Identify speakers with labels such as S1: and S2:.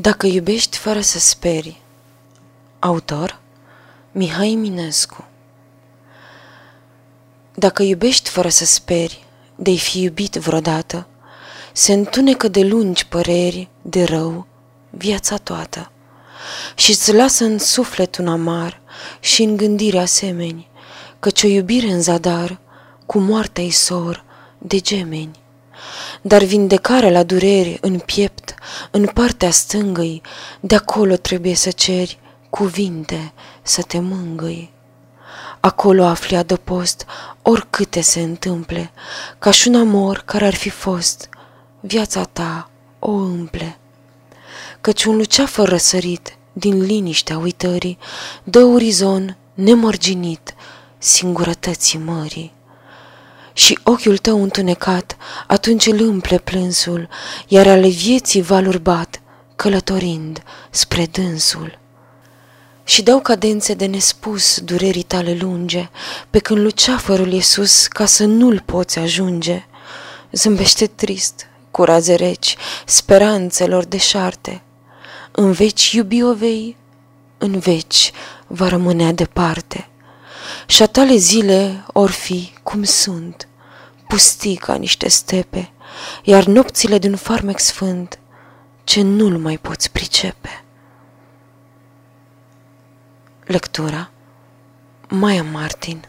S1: Dacă iubești fără să speri. Autor Mihai Minescu. Dacă iubești fără să speri De-ai fi iubit vreodată Se întunecă de lungi păreri De rău viața toată. Și îți lasă în suflet un amar Și în gândire asemeni Căci o iubire în zadar Cu moartea-i sor de gemeni dar vindecarea la dureri în piept, în partea stângăi, de acolo trebuie să ceri cuvinte să te mângâi. Acolo afli adăpost oricâte se întâmple, ca și un amor care ar fi fost, viața ta o umple. Căci un luceafăr răsărit din liniștea uitării dă orizon nemărginit singurătății mării și ochiul tău întunecat atunci îl umple plânsul, iar ale vieții valuri bat, călătorind spre dânsul. Și dau cadențe de nespus durerii tale lunge, pe când luceafărul e sus ca să nu-l poți ajunge. Zâmbește trist, cu raze reci, speranțelor deșarte. În veci iubi o vei, în veci va rămânea departe și a tale zile or fi cum sunt, pustii ca niște stepe, iar nopțile din farmec sfânt, ce nu-l mai poți pricepe. Lectura Maia Martin